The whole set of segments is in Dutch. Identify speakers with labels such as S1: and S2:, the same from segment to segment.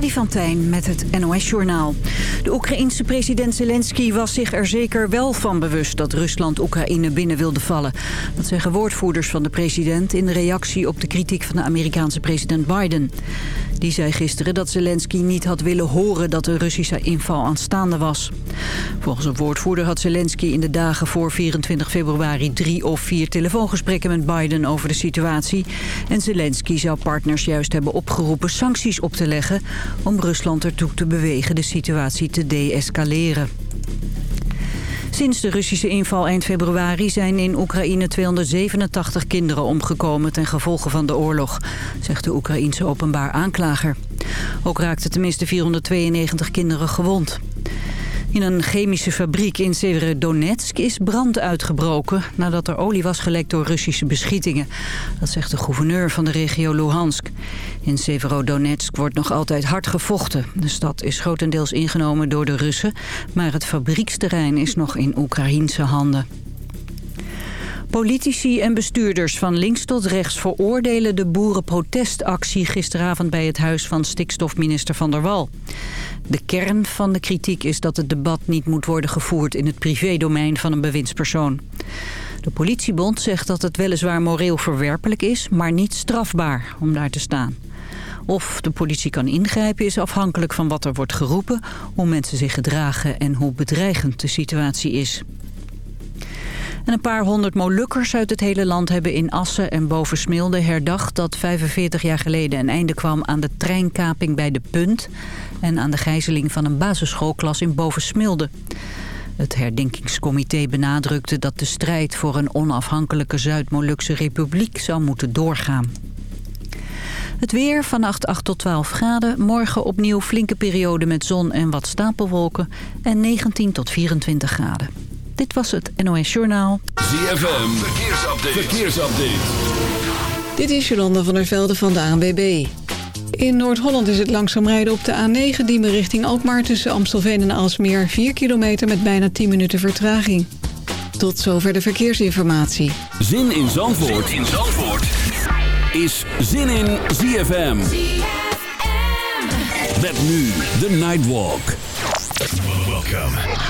S1: Freddy van met het NOS-journaal. De Oekraïense president Zelensky was zich er zeker wel van bewust... dat Rusland Oekraïne binnen wilde vallen. Dat zeggen woordvoerders van de president... in reactie op de kritiek van de Amerikaanse president Biden. Die zei gisteren dat Zelensky niet had willen horen... dat de Russische inval aanstaande was. Volgens een woordvoerder had Zelensky in de dagen voor 24 februari... drie of vier telefoongesprekken met Biden over de situatie. En Zelensky zou partners juist hebben opgeroepen sancties op te leggen... om Rusland ertoe te bewegen de situatie te deescaleren. Sinds de Russische inval eind februari zijn in Oekraïne 287 kinderen omgekomen ten gevolge van de oorlog, zegt de Oekraïense openbaar aanklager. Ook raakten tenminste 492 kinderen gewond. In een chemische fabriek in Severodonetsk is brand uitgebroken... nadat er olie was gelekt door Russische beschietingen. Dat zegt de gouverneur van de regio Luhansk. In Severodonetsk wordt nog altijd hard gevochten. De stad is grotendeels ingenomen door de Russen... maar het fabrieksterrein is nog in Oekraïense handen. Politici en bestuurders van links tot rechts veroordelen de boerenprotestactie gisteravond bij het huis van stikstofminister Van der Wal. De kern van de kritiek is dat het debat niet moet worden gevoerd in het privédomein van een bewindspersoon. De politiebond zegt dat het weliswaar moreel verwerpelijk is, maar niet strafbaar om daar te staan. Of de politie kan ingrijpen is afhankelijk van wat er wordt geroepen, hoe mensen zich gedragen en hoe bedreigend de situatie is. En een paar honderd Molukkers uit het hele land hebben in Assen en Bovensmilde herdacht dat 45 jaar geleden een einde kwam aan de treinkaping bij De Punt en aan de gijzeling van een basisschoolklas in Bovensmilde. Het herdenkingscomité benadrukte dat de strijd voor een onafhankelijke Zuid-Molukse republiek zou moeten doorgaan. Het weer, vannacht 8 tot 12 graden. Morgen opnieuw flinke periode met zon en wat stapelwolken. En 19 tot 24 graden. Dit was het NOS Journaal.
S2: ZFM, verkeersupdate. verkeersupdate.
S3: Dit is Jolanda van der Velde van de ANWB. In Noord-Holland is het langzaam rijden op de A9 Diemen richting Alkmaar... tussen Amstelveen en Alsmeer 4 kilometer met bijna 10 minuten vertraging. Tot zover de verkeersinformatie.
S2: Zin in Zandvoort, zin in Zandvoort. is Zin in ZFM. ZFM. Met nu de Nightwalk.
S4: Welkom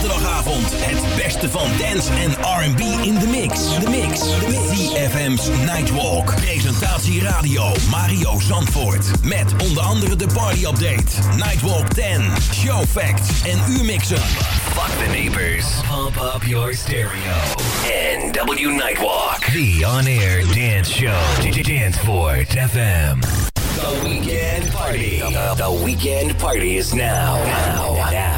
S2: zaterdagavond het beste van dance en R&B in de mix. De mix. CFM's Nightwalk. Presentatie radio Mario Zandvoort. Met onder andere de party update, Nightwalk 10, show facts en U-mixen.
S4: Fuck the neighbors. Pump up your stereo. NW Nightwalk. The on-air dance show. Danceport FM. The weekend party. The, the weekend party is now. Now. Now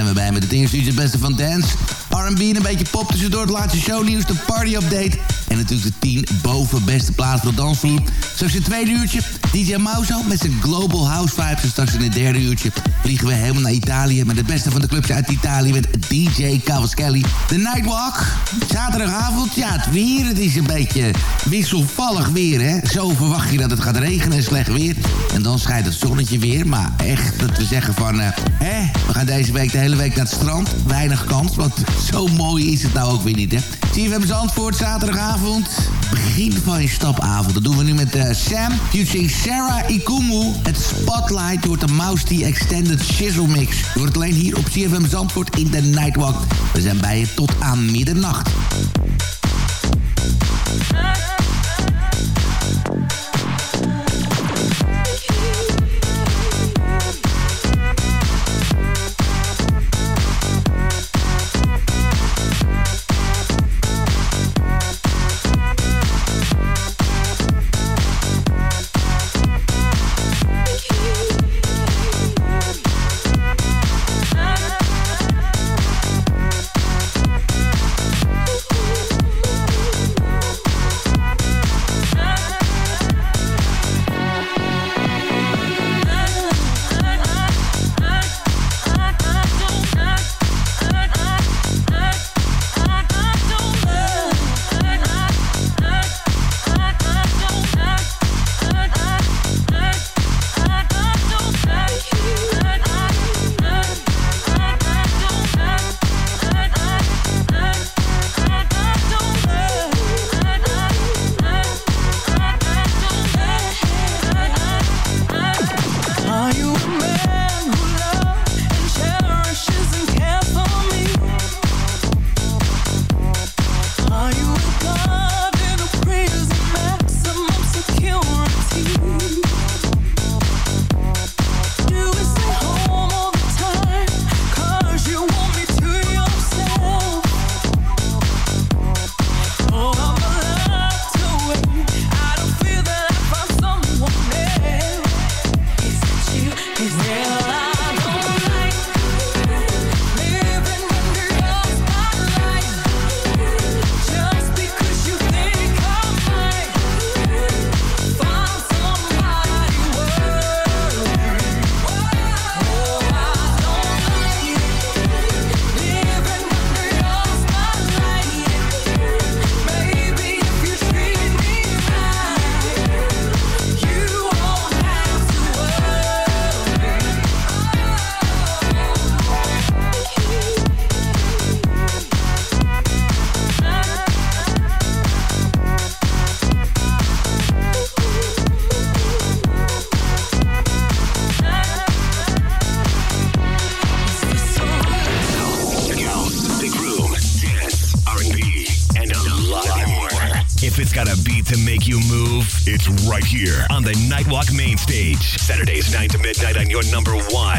S5: Zijn we bij met het eerste uurtje het beste van dance, R&B en een beetje pop tussendoor. Het laatste shownieuws, de party update en natuurlijk de 10 boven beste plaats voor de dansvloer. Straks in het tweede uurtje DJ Mauso met zijn Global House Vibes. En straks in het derde uurtje vliegen we helemaal naar Italië met het beste van de clubs uit Italië met DJ Cavaschelli. De Nightwalk, zaterdagavond, ja het weer, het is een beetje wisselvallig weer hè. Zo verwacht je dat het gaat regenen en slecht weer. En dan schijnt het zonnetje weer, maar echt dat we zeggen van... eh, hè, we gaan deze week de hele week naar het strand. Weinig kans, want zo mooi is het nou ook weer niet hè. CFM Zandvoort, zaterdagavond. Begin van je stapavond. Dat doen we nu met eh, Sam, featuring Sarah Ikumu. Het Spotlight door de Mouse T Extended Shizzle Mix. Wordt alleen hier op CFM Zandvoort in de Nightwalk. We zijn bij je tot aan middernacht.
S6: It's right here on the Nightwalk main stage. Saturdays 9 to midnight on your number one.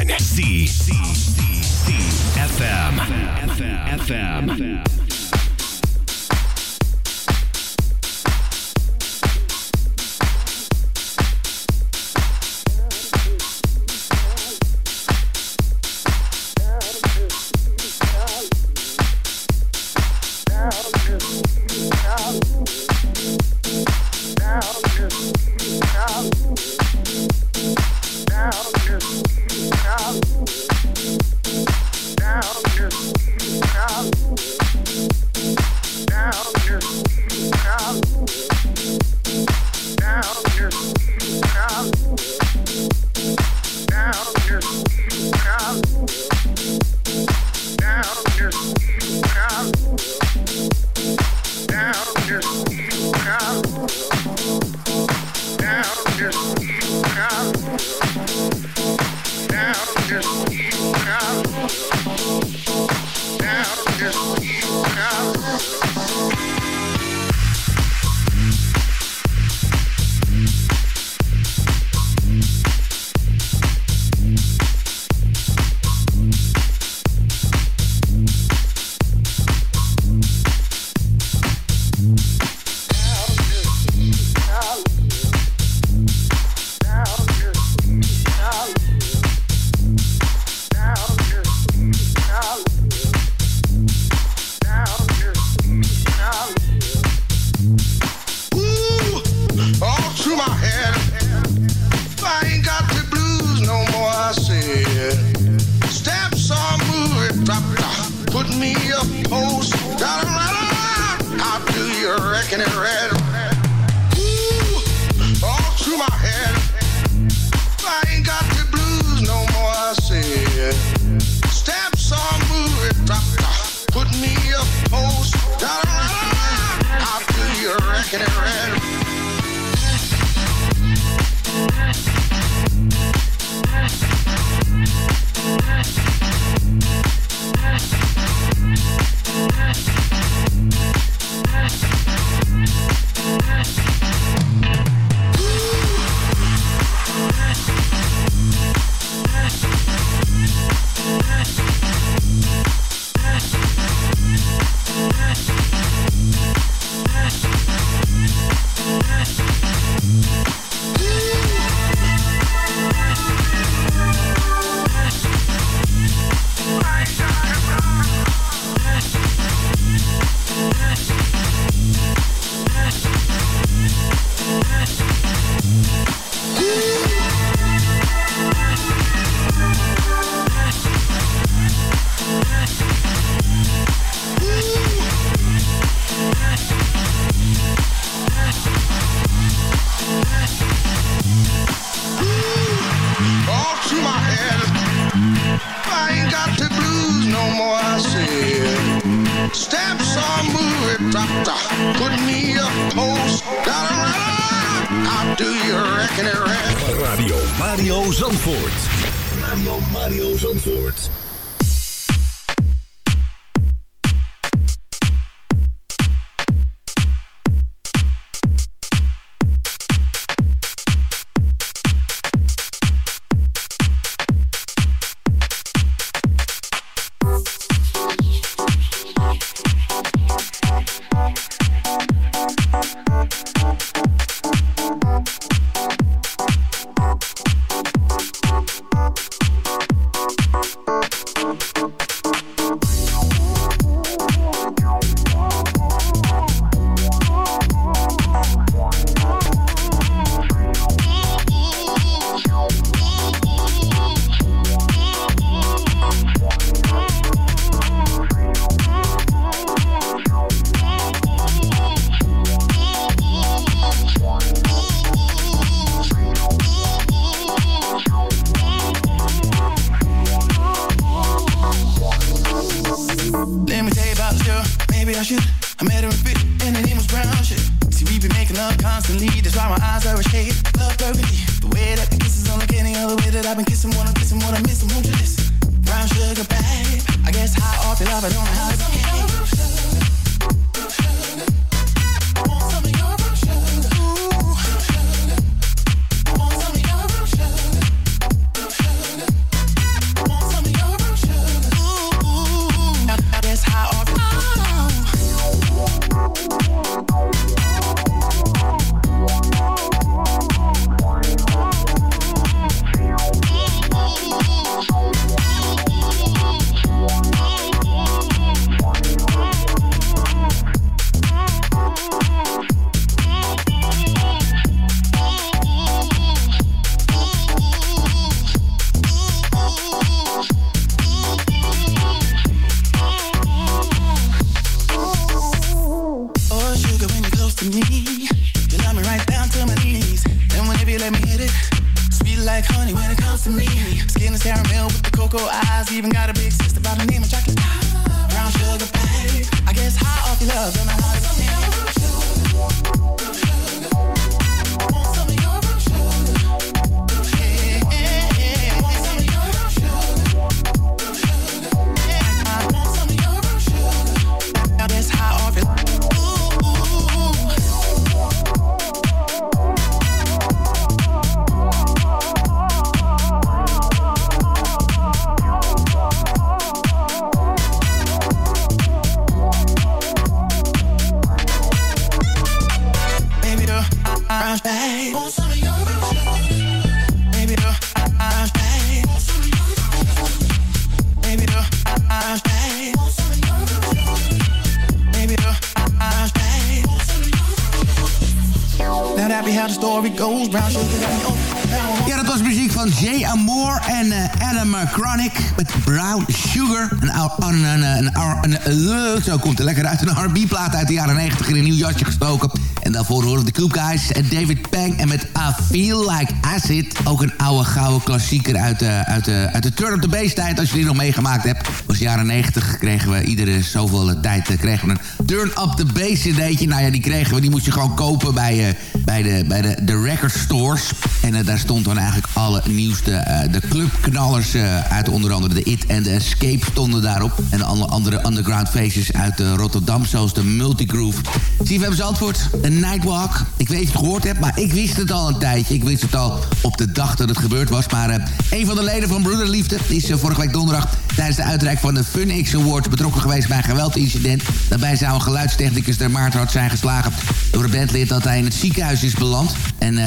S5: Een R&B-plaat uit de jaren 90 in een nieuw jasje gestoken. En daarvoor horen de Coop Guys en David Pang. En met I Feel Like Acid. Ook een oude gouden klassieker uit de, uit de, uit de Turn Up The Bass tijd. Als je die nog meegemaakt hebt. was de jaren 90 kregen we iedere zoveel tijd eh, kregen we een Turn Up The Bass cd'tje. Nou ja, die kregen we. Die moest je gewoon kopen bij, eh, bij, de, bij de, de record stores. En eh, daar stond dan eigenlijk alle nieuwste, eh, de clubknallers eh, uit onder andere de It en de Escape stonden daarop. En alle andere underground faces uit Rotterdam, zoals de Multigroove. CFM Zandvoort, een Nightwalk. Ik weet of je het gehoord hebt, maar ik wist het al een tijdje. Ik wist het al op de dag dat het gebeurd was. Maar een van de leden van Broederliefde is vorige week donderdag tijdens de uitreik van de Fun X Awards betrokken geweest bij een geweldincident. Daarbij zou een geluidstechnicus der Maarthart zijn geslagen door een bandlid dat hij in het ziekenhuis is beland. En eh,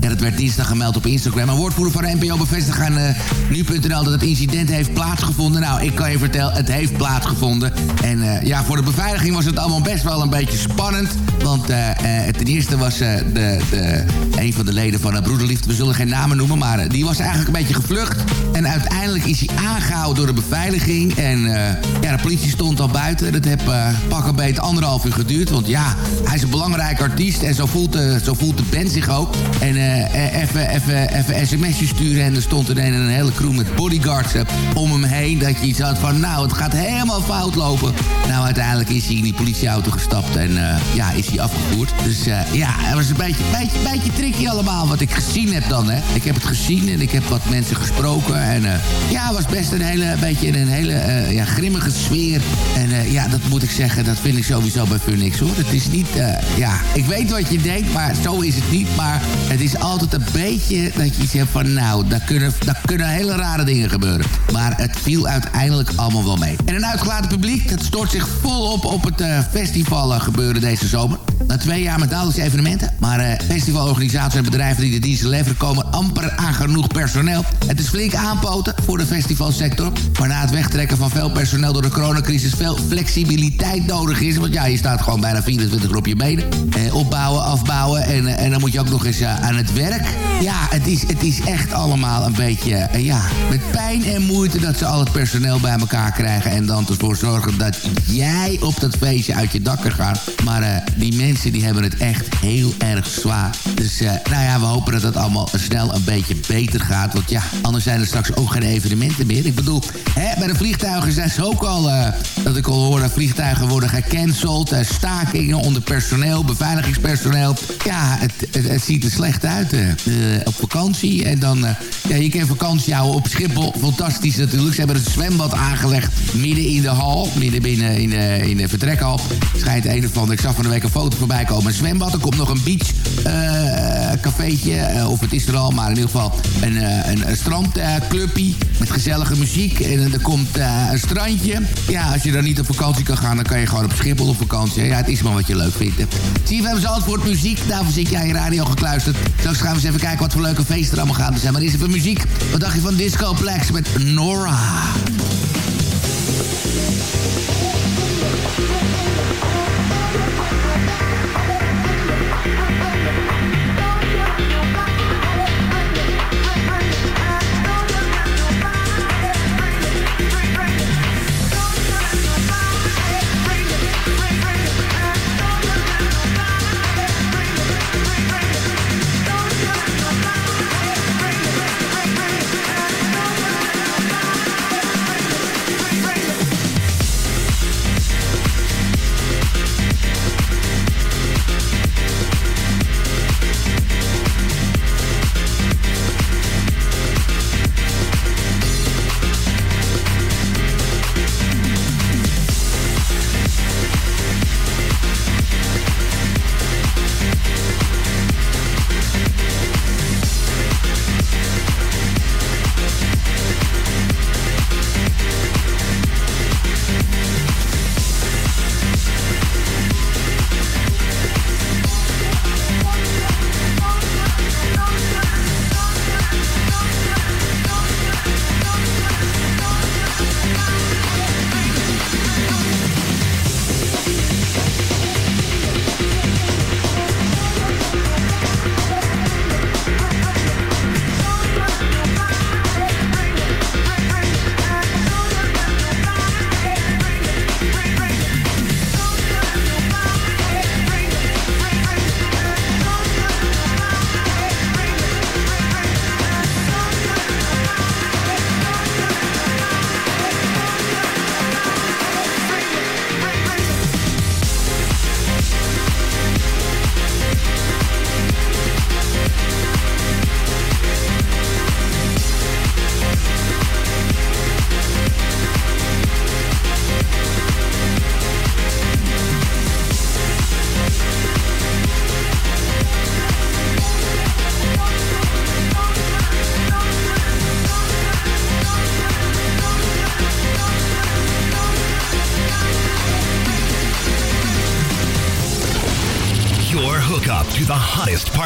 S5: ja, dat werd dinsdag gemeld op Instagram. Een woordvoerder van de NPO bevestigt aan eh, nu.nl dat het incident heeft plaatsgevonden. Nou, ik kan je vertellen, het heeft plaatsgevonden. En eh, ja, voor de beveiliging was het allemaal best wel een beetje spannend. Want ten eerste was de, de, een van de leden van de Broederliefde, we zullen geen namen noemen, maar die was eigenlijk een beetje gevlucht. En uiteindelijk is hij aangehouden door de beveiliging. En ja, de politie stond al buiten. Dat eh, pak een beetje anderhalf uur geduurd. Want ja, hij is een belangrijk artiest en zo voelt, de, zo voelt de band zich En eh, even, even, sms'jes sturen en er stond er een, hele crew met bodyguards eh, om hem heen. Dat je iets had van, nou, het gaat helemaal fout lopen. Nou, uiteindelijk is hij in die politieauto gestapt en eh, ja, is hij afgevoerd. Dus eh, ja, het was een beetje, beetje, beetje tricky allemaal wat ik gezien heb dan, hè. Ik heb het gezien en ik heb wat mensen gesproken. En eh, ja, het was best een hele, beetje een hele eh, ja, grimmige sfeer. En eh, ja, dat moet ik zeggen, dat vind ik sowieso bij Funix, hoor. Het is niet, eh, ja, ik weet wat je denkt, maar zo is het niet. Maar het is altijd een beetje dat je iets hebt van, nou, daar kunnen, daar kunnen hele rare dingen gebeuren. Maar het viel uiteindelijk allemaal wel mee. En een uitgelaten publiek, dat stort zich volop op het eh, festival eh, gebeuren deze zomer. Na twee jaar met dagelijkse evenementen. Maar eh, festivalorganisaties en bedrijven die de diensten leveren... komen amper aan genoeg personeel. Het is flink aanpoten voor de festivalsector. Maar na het wegtrekken van veel personeel door de coronacrisis... veel flexibiliteit nodig is. Want ja, je staat gewoon bijna 24 uur op je benen. Opbouwen, afbouwen. En, en dan moet je ook nog eens eh, aan het werk. Ja, het is, het is echt allemaal een beetje... eh, ja, met pijn en moeite dat ze al het personeel bij elkaar krijgen. En dan ervoor zorgen dat jij op dat feestje uit je dak kan gaan. Maar eh, die mensen die hebben het echt heel erg zwaar. Dus nou ja, we hopen dat het allemaal snel een beetje beter gaat. Want ja, anders zijn er straks ook geen evenementen meer. Ik bedoel, hè, bij de vliegtuigen zijn ze ook al... dat ik al hoor, dat vliegtuigen worden gecanceld. stakingen onder personeel, beveiligingspersoneel. Ja, het, het ziet er slecht uit eh, op vakantie. En dan, eh, ja, je kan vakantie houden op Schiphol. Fantastisch natuurlijk. Ze hebben een zwembad aangelegd midden in de hal. Midden binnen in de, in de vertrekhal. Schijnt een of ander. Ik zag van de week een foto voorbij komen. Een zwembad. Er komt nog een beach eh, cafeetje. of het is er al. Maar in ieder geval een, een, strandclubje. met gezellige muziek. En er komt een strandje. Ja, als je dan niet op vakantie kan gaan. Dan kan je gewoon op Schiphol op vakantie. Ja, het is maar wat je leuk vindt. Zie je, we hebben antwoord muziek. Daarvoor zit jij in radio gekluisterd. Straks gaan we eens even kijken wat voor leuke feesten er allemaal gaan zijn. Maar eerst even muziek. Wat dacht je van Disco Plex met Nora?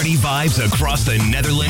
S7: Party vibes across the Netherlands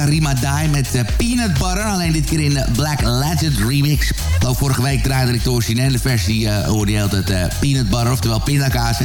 S5: Karima Dai met eh, Peanut Butter. Alleen dit keer in de Black Legend remix. Ook vorige week draaide ik de originele versie, eh hoorde je altijd eh, Peanut Butter, oftewel pindakaas.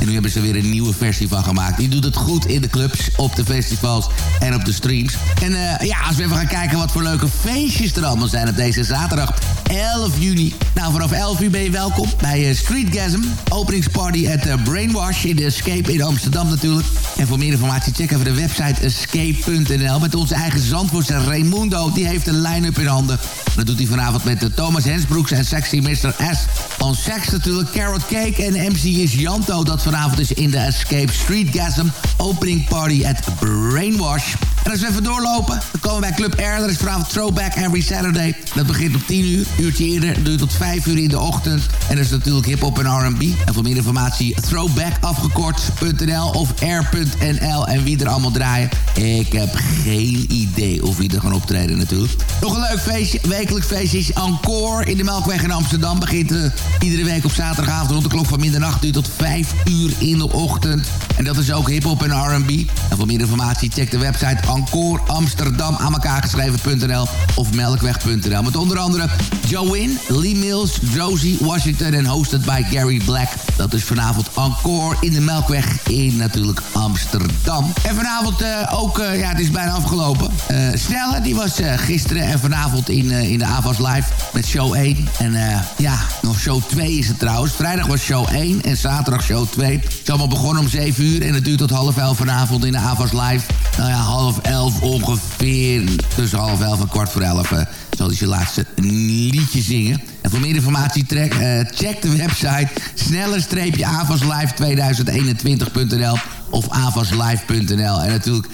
S5: En nu hebben ze weer een nieuwe versie van gemaakt. Die doet het goed in de clubs, op de festivals en op de streams. En eh, ja, als we even gaan kijken wat voor leuke feestjes er allemaal zijn op deze zaterdag 11 juni. Nou, vanaf 11 uur ben je welkom bij eh, Streetgasm. Openingsparty at eh, Brainwash in de Escape in Amsterdam natuurlijk. En voor meer informatie check even de website escape.nl. Met onze eigen zandvoortse Raimundo. Die heeft een line-up in handen. Dat doet hij vanavond met Thomas Hensbroeks en Sexy Mr. S. On Sex natuurlijk, Carrot Cake en MC is Janto. Dat vanavond is in de Escape Streetgasm Opening Party at Brainwash. En we even doorlopen, dan komen we bij Club Air. Dat is vanavond Throwback Every Saturday. Dat begint om 10 uur, uurtje eerder, duurt tot 5 uur in de ochtend. En dat is natuurlijk hip-hop en R&B. En voor meer informatie, throwbackafgekort.nl of air.nl. En wie er allemaal draaien, ik heb geen idee of wie er gaan optreden natuurlijk. Nog een leuk feestje, wekelijks feestje is Encore in de Melkweg in Amsterdam. Begint eh, iedere week op zaterdagavond rond de klok van middernacht. Duurt tot 5 uur in de ochtend. En dat is ook hip-hop en R&B. En voor meer informatie check de website Encore Amsterdam aan elkaar geschreven.nl of melkweg.nl. Met onder andere Joanne, Lee Mills, Josie Washington en hosted by Gary Black. Dat is vanavond Encore in de Melkweg in natuurlijk Amsterdam. En vanavond eh, ook, eh, ja het is bijna afgelopen. Eh Snelle, die was gisteren en vanavond in, in de AVAS Live met show 1. En ja, nog show 2 is het trouwens. Vrijdag was show 1 en zaterdag show 2. Het is allemaal begonnen om 7 uur en het duurt tot half 11 vanavond in de AVAS Live. Nou ja, half 11 ongeveer. Tussen half 11 en kwart voor 11 eh, zal hij zijn laatste liedje zingen. En voor meer informatie trek, eh, check de website snelle-avaslive2021.nl of avaslive.nl. En natuurlijk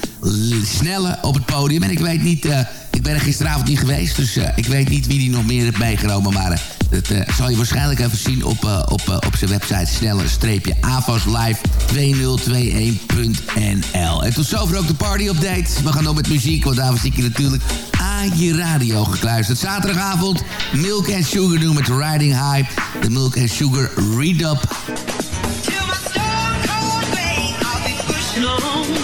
S5: snelle op het podium. En ik weet niet, eh, ik ben er gisteravond niet geweest, dus eh, ik weet niet wie die nog meer heeft meegenomen. Maar eh, dat zal je waarschijnlijk even zien op, op, op zijn website snelle-avaslive2021.nl. En tot zover ook de party update. We gaan door met muziek, want daarvoor zit je natuurlijk aan je radio gekluisterd. Zaterdagavond Milk and Sugar doen met Riding High. De Milk and Sugar Redub.
S4: long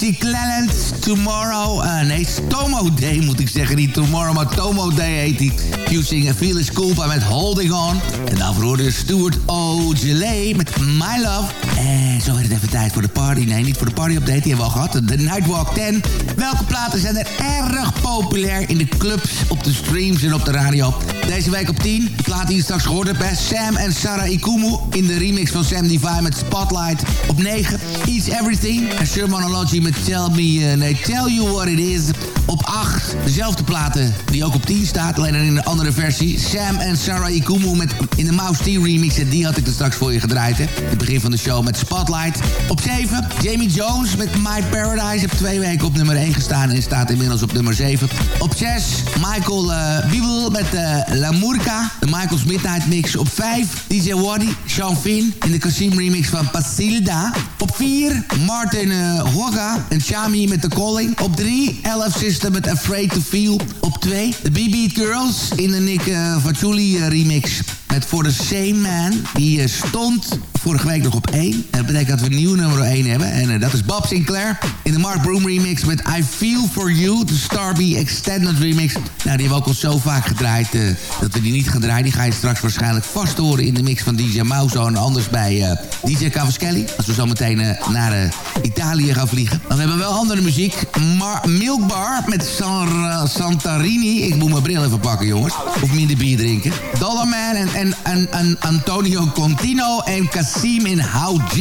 S5: MC Clement, Tomorrow. eh, nee, Tomo Day moet ik zeggen. Niet Tomorrow, maar Tomo Day heet hij. Fusing Felix Culpa met Holding On. En daarvoor hoorde Stuart O'Gelay met My Love. En zo werd het even tijd voor de party. Nee, niet voor de party update, die hebben we al gehad. De Nightwalk 10. Welke platen zijn er erg populair in de clubs, op de streams en op de radio? Deze week op 10. De plaat die straks gehoord hebt bij Sam en Sarah Ikumu. In de remix van Sam Divine met Spotlight. Op 9. Eats Everything. En Shermanology met Tell Me, eh, nee, Tell You What It Is. Op 8. Dezelfde platen die ook op 10 staat. Alleen in een andere versie. Sam en Sarah Ikumu met in de Mouse T remix. En die had ik er straks voor je gedraaid. Hè. Het begin van de show met Spotlight. Op 7. Jamie Jones met My Paradise. Heb twee weken op nummer 1 gestaan. En staat inmiddels op nummer 7. Op 6. Michael eh Wiebel met eh, La Murca. De Michael's Midnight Mix. Op 5. DJ Waddy. Sean Finn. In de Kasim remix van Pasilda. Op 4. Martin eh Hogga en Shami met The Calling. Op 3. LF System met Afraid to Feel. Op 2. The BB Girls in de Nick uh, remix. Met For the Same Man. Die eh, stond vorige week nog op 1. En dat betekent dat we nieuw nummer 1 hebben. En eh, dat is Bob Sinclair. In de Mark Broom remix met I Feel For You. De Starby Extended remix. Nou, die hebben we ook al zo vaak gedraaid. eh, dat we die niet gaan draaien. Die ga je straks waarschijnlijk vast horen in de mix van DJ Mauzo. En anders bij DJ Cavaschelli. Als we zo meteen naar Italië gaan vliegen. Dan hebben we wel andere muziek. Mar Milk Bar met San Santarini. Ik moet mijn bril even pakken, jongens. Of minder bier drinken. Dollarman en, en, en, en Antonio Contino en Kasim in How G.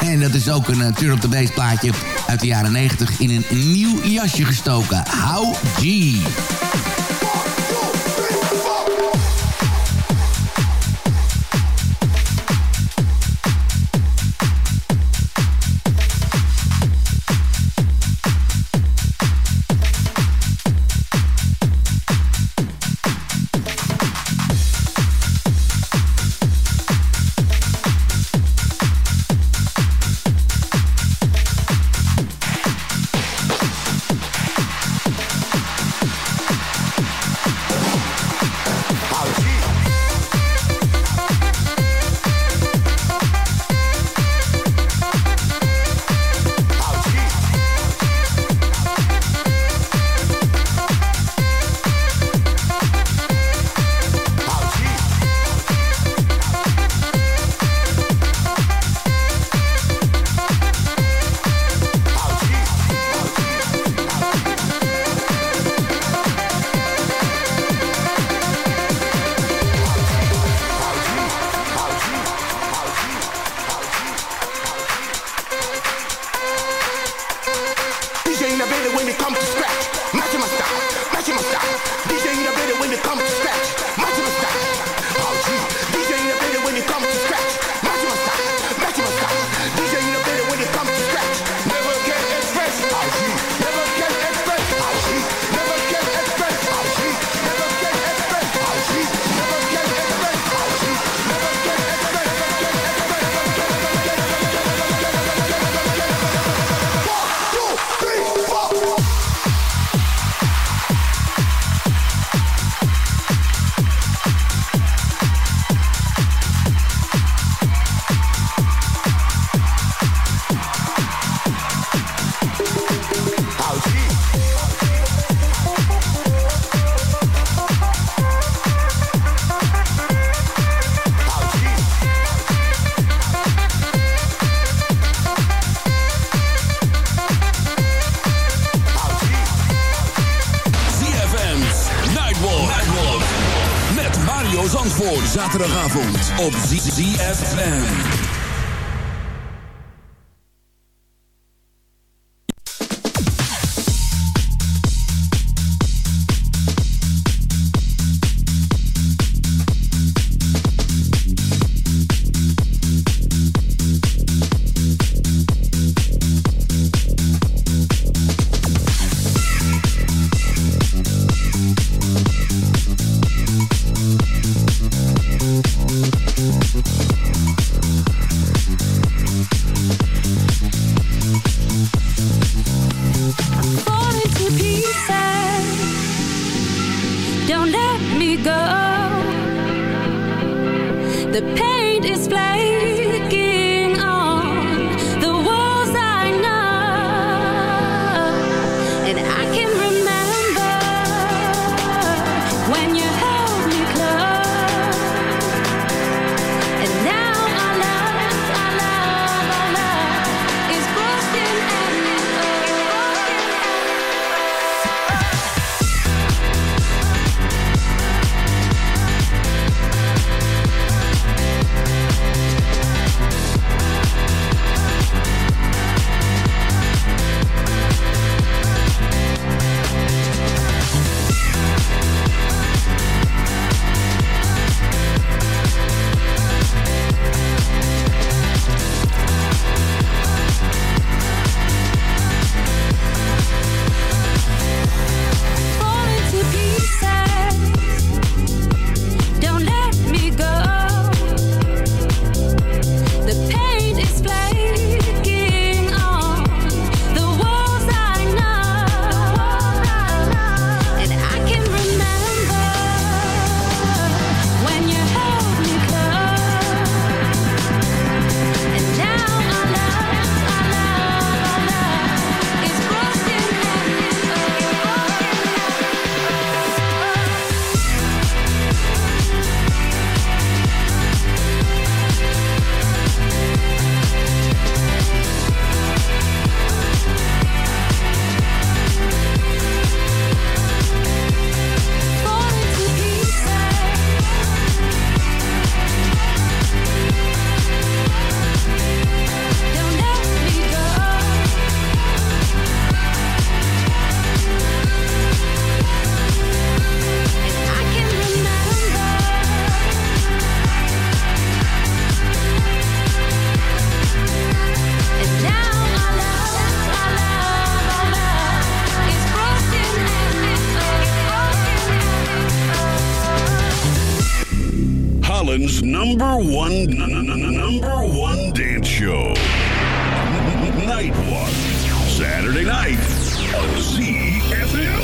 S5: En dat is ook een Turn op the Bass plaatje uit de jaren 90 in een nieuw jasje gestoken. How
S2: Nightwalk.
S8: Saturday night on ZFM.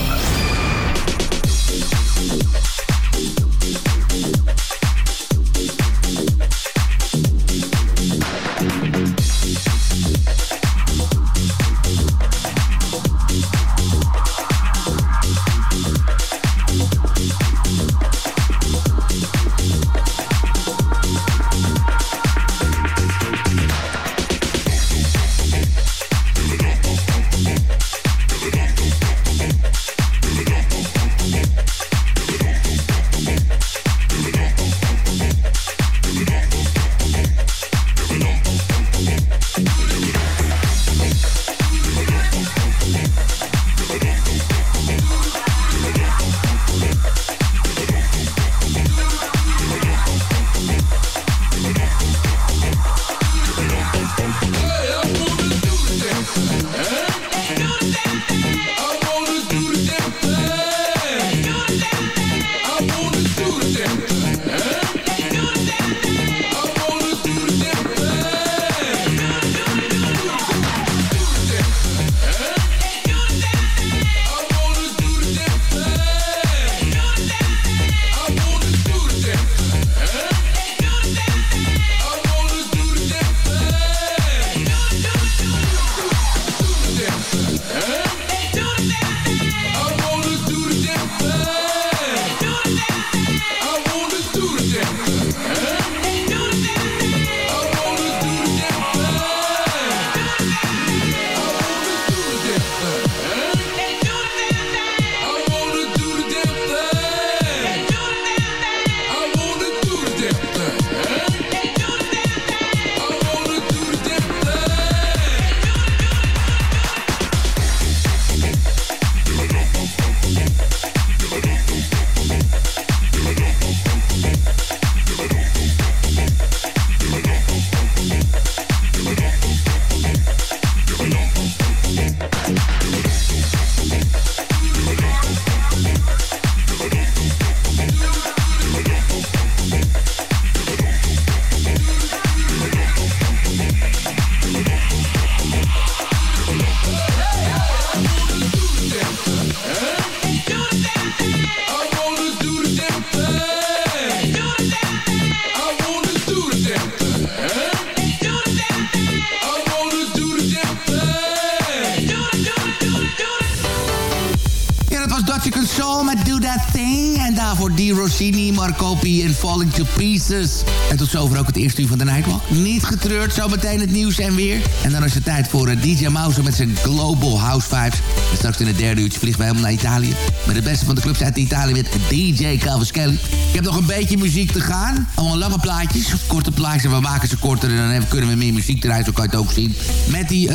S5: Falling to Pieces. En tot zover ook het eerste uur van de Nightwalk. Niet getreurd, zometeen het nieuws en weer. En dan is het tijd voor eh, DJ Mouse met zijn Global House Vibes. En straks in het derde uurtje vliegen wij helemaal naar Italië. Met de beste van de clubs uit Italië met DJ Cavaschelli. Ik heb nog een beetje muziek te gaan. Allemaal lange plaatjes, korte plaatjes. We maken ze korter en dan kunnen we meer muziek eruit. Zo kan je het ook zien. Met die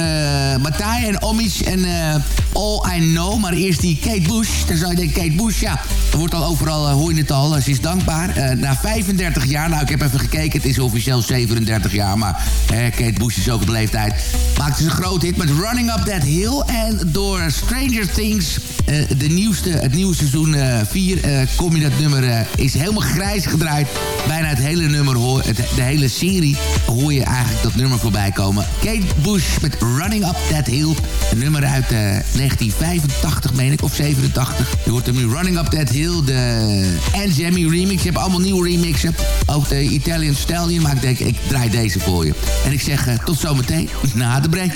S5: Matthij en Omish en eh, All I Know. Maar eerst die Kate Bush. Dan zou je denken, Kate Bush, ja. Er wordt al overal, eh, hoor je het al, ze is dankbaar. Eh, na 35 jaar, nou ik heb even gekeken, het is officieel 37 jaar. Maar eh, Kate Bush is ook op leeftijd. Maakte ze een groot hit met Running Up That Hill. En door Stranger Things, eh, de nieuwste, het nieuwe seizoen 4, kom je dat nummer, eh, is helemaal grijs gedraaid. Bijna het hele nummer, hoor, de hele serie, hoor je eigenlijk dat nummer voorbij komen. Kate Bush met Running Up That Hill. Een nummer uit eh, 1985, meen ik, of 87. Je hoort hem nu Running Up That Hill, de Jamie remix. Je hebt allemaal nieuwe remixen. Ook de Italian Stallion, maar ik denk, ik draai deze voor je. En ik zeg eh, tot zometeen, na de break.